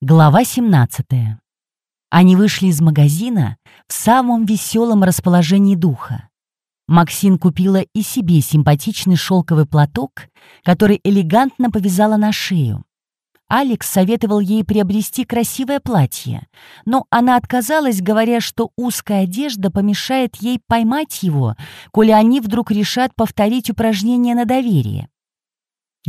Глава 17. Они вышли из магазина в самом веселом расположении духа. Максин купила и себе симпатичный шелковый платок, который элегантно повязала на шею. Алекс советовал ей приобрести красивое платье, но она отказалась, говоря, что узкая одежда помешает ей поймать его, коли они вдруг решат повторить упражнение на доверие.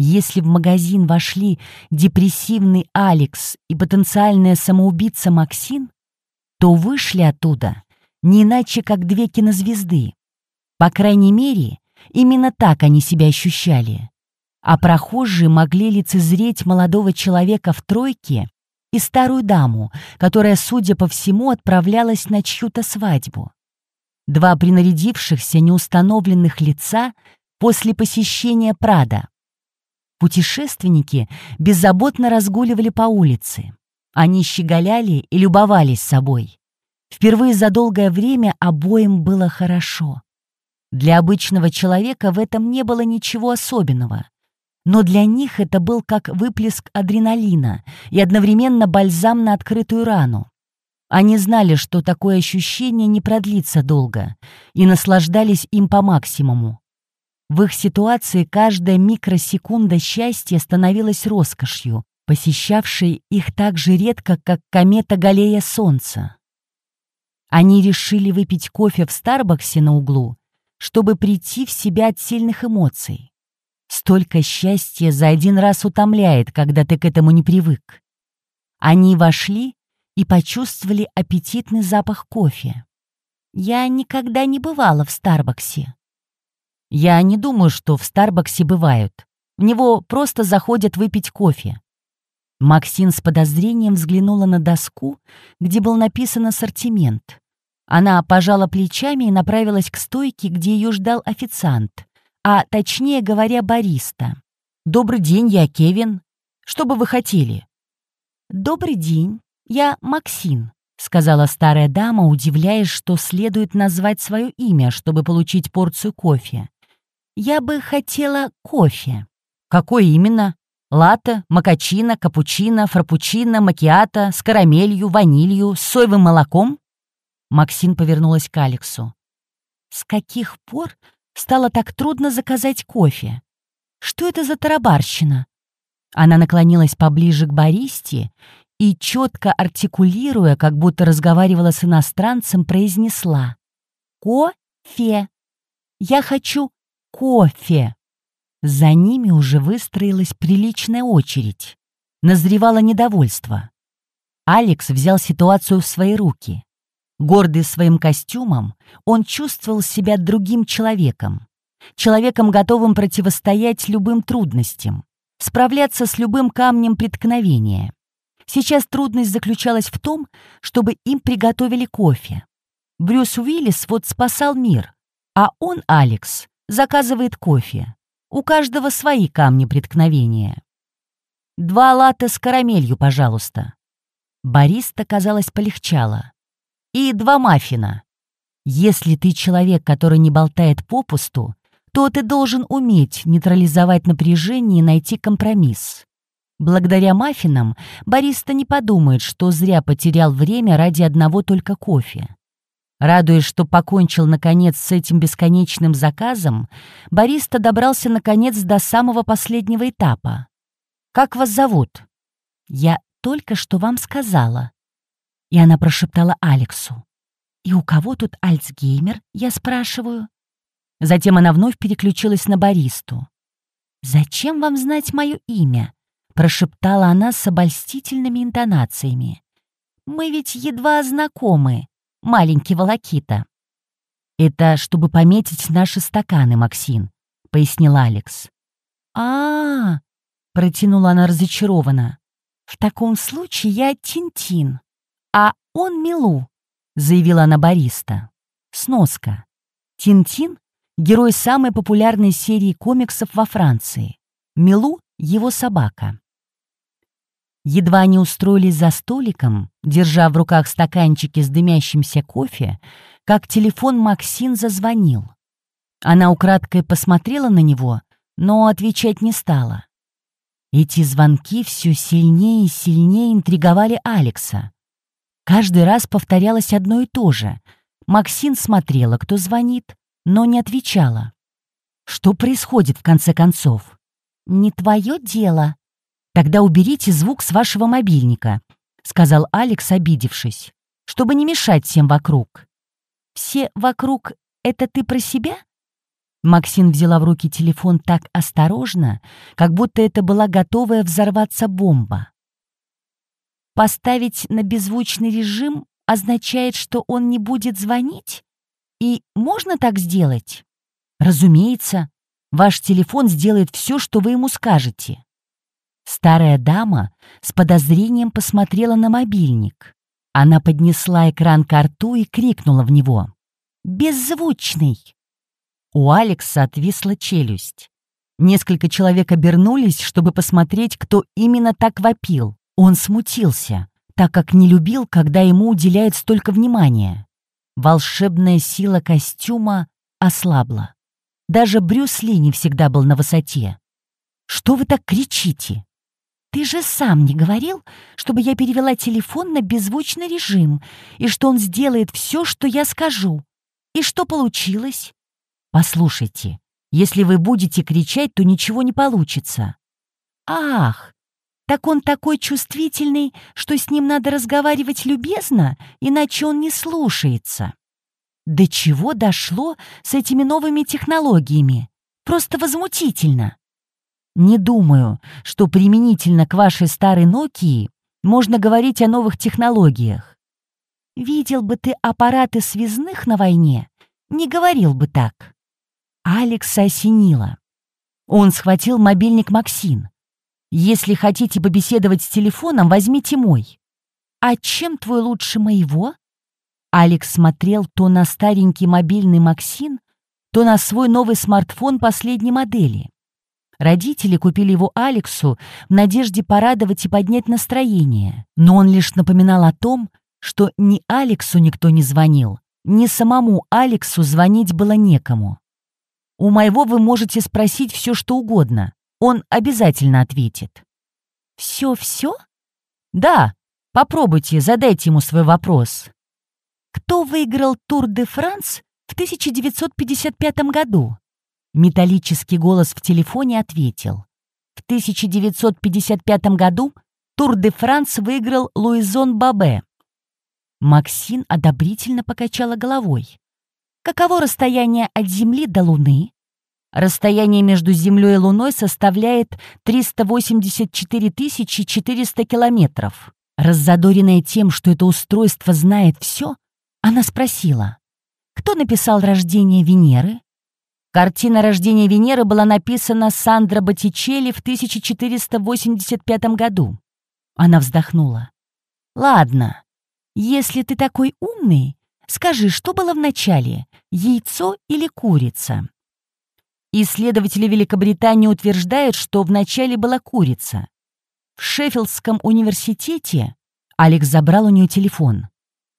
Если в магазин вошли депрессивный Алекс и потенциальная самоубийца Максин, то вышли оттуда не иначе, как две кинозвезды. По крайней мере, именно так они себя ощущали. А прохожие могли лицезреть молодого человека в тройке и старую даму, которая, судя по всему, отправлялась на чью-то свадьбу. Два принарядившихся неустановленных лица после посещения Прада. Путешественники беззаботно разгуливали по улице. Они щеголяли и любовались собой. Впервые за долгое время обоим было хорошо. Для обычного человека в этом не было ничего особенного. Но для них это был как выплеск адреналина и одновременно бальзам на открытую рану. Они знали, что такое ощущение не продлится долго, и наслаждались им по максимуму. В их ситуации каждая микросекунда счастья становилась роскошью, посещавшей их так же редко, как комета Галея Солнца. Они решили выпить кофе в Старбаксе на углу, чтобы прийти в себя от сильных эмоций. Столько счастья за один раз утомляет, когда ты к этому не привык. Они вошли и почувствовали аппетитный запах кофе. Я никогда не бывала в Старбаксе, я не думаю, что в Старбаксе бывают. В него просто заходят выпить кофе. Максин с подозрением взглянула на доску, где был написан ассортимент. Она пожала плечами и направилась к стойке, где ее ждал официант, а точнее говоря, бариста. «Добрый день, я Кевин. Что бы вы хотели?» «Добрый день, я Максин», — сказала старая дама, удивляясь, что следует назвать свое имя, чтобы получить порцию кофе. Я бы хотела кофе. Какой именно? Латте, макачино, капучино, фрапучино, макиато, с карамелью, ванилью, с соевым молоком? Максин повернулась к Алексу. С каких пор стало так трудно заказать кофе? Что это за тарабарщина? Она наклонилась поближе к баристе и, четко артикулируя, как будто разговаривала с иностранцем, произнесла «Кофе! Я хочу кофе. За ними уже выстроилась приличная очередь. Назревало недовольство. Алекс взял ситуацию в свои руки. Гордый своим костюмом, он чувствовал себя другим человеком. Человеком, готовым противостоять любым трудностям, справляться с любым камнем преткновения. Сейчас трудность заключалась в том, чтобы им приготовили кофе. Брюс Уиллис вот спасал мир, а он, Алекс, заказывает кофе. У каждого свои камни преткновения. Два латте с карамелью, пожалуйста. Бариста, казалось, полегчало. И два маффина. Если ты человек, который не болтает попусту, то ты должен уметь нейтрализовать напряжение и найти компромисс. Благодаря маффинам бариста не подумает, что зря потерял время ради одного только кофе. Радуясь, что покончил, наконец, с этим бесконечным заказом, бариста добрался, наконец, до самого последнего этапа. «Как вас зовут?» «Я только что вам сказала». И она прошептала Алексу. «И у кого тут Альцгеймер?» — я спрашиваю. Затем она вновь переключилась на баристу. «Зачем вам знать мое имя?» — прошептала она с обольстительными интонациями. «Мы ведь едва знакомы маленький волокита». «Это чтобы пометить наши стаканы, Максин», — пояснил Алекс. а, -а, -а протянула она разочарованно. «В таком случае я Тинтин, а он Милу», — заявила она бариста. Сноска. Тинтин — герой самой популярной серии комиксов во Франции. Милу — его собака. Едва они устроились за столиком, держа в руках стаканчики с дымящимся кофе, как телефон Максин зазвонил. Она украдкой посмотрела на него, но отвечать не стала. Эти звонки все сильнее и сильнее интриговали Алекса. Каждый раз повторялось одно и то же. Максин смотрела, кто звонит, но не отвечала. Что происходит в конце концов? «Не твое дело». «Тогда уберите звук с вашего мобильника», — сказал Алекс, обидевшись, «чтобы не мешать всем вокруг». «Все вокруг — это ты про себя?» Максин взяла в руки телефон так осторожно, как будто это была готовая взорваться бомба. «Поставить на беззвучный режим означает, что он не будет звонить? И можно так сделать?» «Разумеется. Ваш телефон сделает все, что вы ему скажете». Старая дама с подозрением посмотрела на мобильник. Она поднесла экран к рту и крикнула в него. «Беззвучный!» У Алекса отвисла челюсть. Несколько человек обернулись, чтобы посмотреть, кто именно так вопил. Он смутился, так как не любил, когда ему уделяют столько внимания. Волшебная сила костюма ослабла. Даже Брюс Ли не всегда был на высоте. «Что вы так кричите?» «Ты же сам не говорил, чтобы я перевела телефон на беззвучный режим, и что он сделает все, что я скажу. И что получилось?» «Послушайте, если вы будете кричать, то ничего не получится». «Ах, так он такой чувствительный, что с ним надо разговаривать любезно, иначе он не слушается». До чего дошло с этими новыми технологиями? Просто возмутительно. Не думаю, что применительно к вашей старой Nokia можно говорить о новых технологиях. Видел бы ты аппараты связных на войне, не говорил бы так. Алекса осенило. Он схватил мобильник Максин. «Если хотите побеседовать с телефоном, возьмите мой». «А чем твой лучше моего?» Алекс смотрел то на старенький мобильный Максин, то на свой новый смартфон последней модели. Родители купили его Алексу в надежде порадовать и поднять настроение, но он лишь напоминал о том, что ни Алексу никто не звонил, ни самому Алексу звонить было некому. У моего вы можете спросить все, что угодно. Он обязательно ответит. «Все-все?» «Да, попробуйте, задайте ему свой вопрос». Кто выиграл Тур де Франс в 1955 году? Металлический голос в телефоне ответил. В 1955 году Тур де Франс выиграл Луизон Бабе. Максин одобрительно покачала головой. Каково расстояние от Земли до Луны? Расстояние между Землей и Луной составляет 384 400 километров. Раззадоренная тем, что это устройство знает все, она спросила, кто написал «Рождение Венеры»? Картина «Рождение Венеры» была написана Сандро Боттичелли в 1485 году. Она вздохнула. «Ладно, если ты такой умный, скажи, что было вначале, яйцо или курица?» Исследователи Великобритании утверждают, что вначале была курица. В Шеффилдском университете Алекс забрал у нее телефон.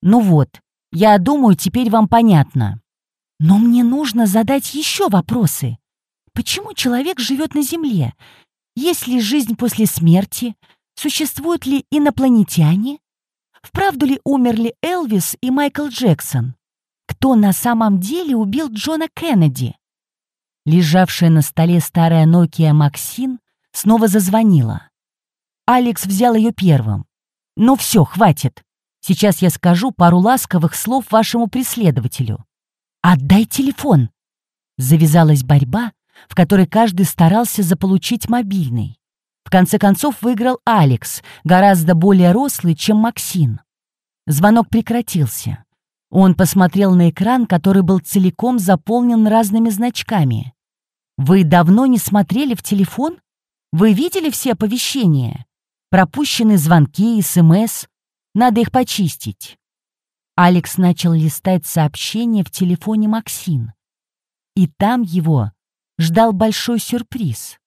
«Ну вот, я думаю, теперь вам понятно. Но мне нужно задать еще вопросы. Почему человек живет на Земле? Есть ли жизнь после смерти? Существуют ли инопланетяне? Вправду ли умерли Элвис и Майкл Джексон? Кто на самом деле убил Джона Кеннеди? Лежавшая на столе старая Nokia Максин снова зазвонила. Алекс взял ее первым. «Ну все, хватит. Сейчас я скажу пару ласковых слов вашему преследователю. Отдай телефон!» Завязалась борьба, в которой каждый старался заполучить мобильный. В конце концов выиграл Алекс, гораздо более рослый, чем Максин. Звонок прекратился. Он посмотрел на экран, который был целиком заполнен разными значками. «Вы давно не смотрели в телефон? Вы видели все оповещения? Пропущенные звонки, СМС, надо их почистить. Алекс начал листать сообщения в телефоне Максин. И там его ждал большой сюрприз.